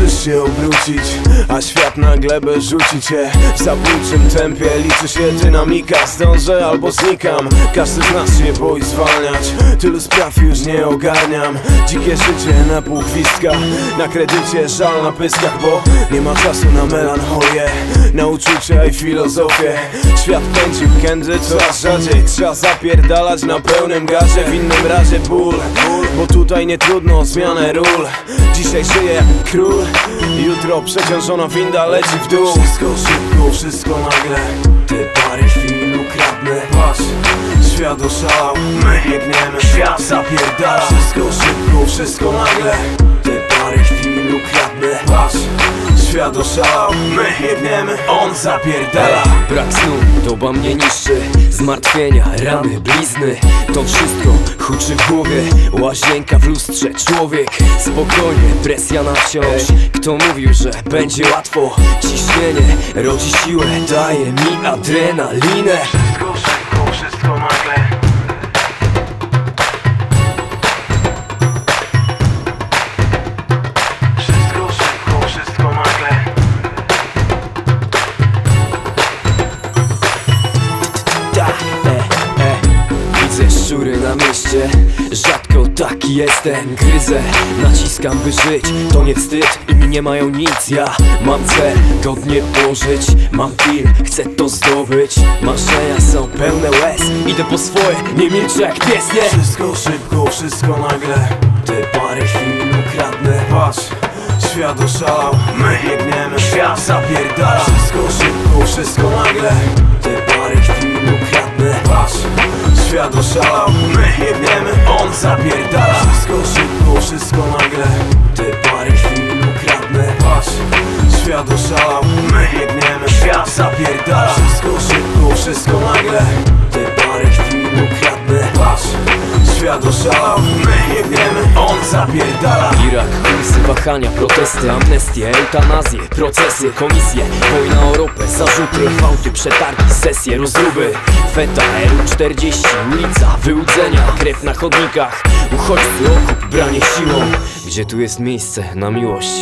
zdążysz się obrócić A świat na glebę rzuci cię W zabójczym tempie liczy się dynamika Zdążę albo znikam. Każdy z nas się boi zwalniać Tylu spraw już nie ogarniam. Dzikie życie na pół gwizdka Na kredycie żal na pyskach Bo nie ma czasu na melancholię. Na uczucia i filozofię. Świat pędzi w kędy coraz rzadziej Trzeba zapierdalać na pełnym gazie. W innym razie ból Bo tutaj nie trudno o zmianę ról. Dzisiaj żyję jak król. Jutro przeciążona winda leci w dół. Wszystko szybko, wszystko nagle. Te parę chwil ukradnę. Patrz, świat oszalał. My biegniemy, świat. Zapierdala. Wszystko szybko, wszystko nagle. Te parę chwil ukradnę. Patrz, świat oszalał. My biegniemy, on zapierdala. Brak snu, doba mnie niszczy Zmartwienia, rany, blizny. To wszystko huczy w głowie Łazienka w lustrze, człowiek Spokojnie, presja na wciąż. Kto mówił, że będzie łatwo? Ciśnienie rodzi siłę Daje mi adrenalinę. Wszystko szybko, wszystko nagle Widzę szczury na mieście. Rzadko taki jestem. Gryzę, naciskam by żyć. To nie wstyd, inni nie mają nic. Ja mam cel, godnie pożyć. Mam film, chcę to zdobyć. Marzenia są pełne łez. Idę po swoje, nie milczę jak pies, nie. Wszystko szybko, wszystko nagle. Te parę chwil ukradnę. Patrz, świat oszalał. My biegniemy, świat zapierdala. Wszystko szybko, wszystko nagle. Te świat oszalał. My biegniemy, on zapierdala. Wszystko szybko, wszystko nagle. Te parę chwil ukradnę Patrz, świat oszalał. My biegniemy, świat zapierdala. Wszystko szybko, wszystko nagle. Te parę chwil ukradnę Patrz, świat oszalał zapierdala. Irak, kursy wahania, protesty, amnestie, eutanazje, procesy, komisje, wojna o ropę, zarzuty, gwałty, przetargi, sesje, rozruby Feta, EU40, ulica, wyłudzenia, krew na chodnikach Uchodźcy, okup, branie siłą. Gdzie tu jest miejsce na miłość?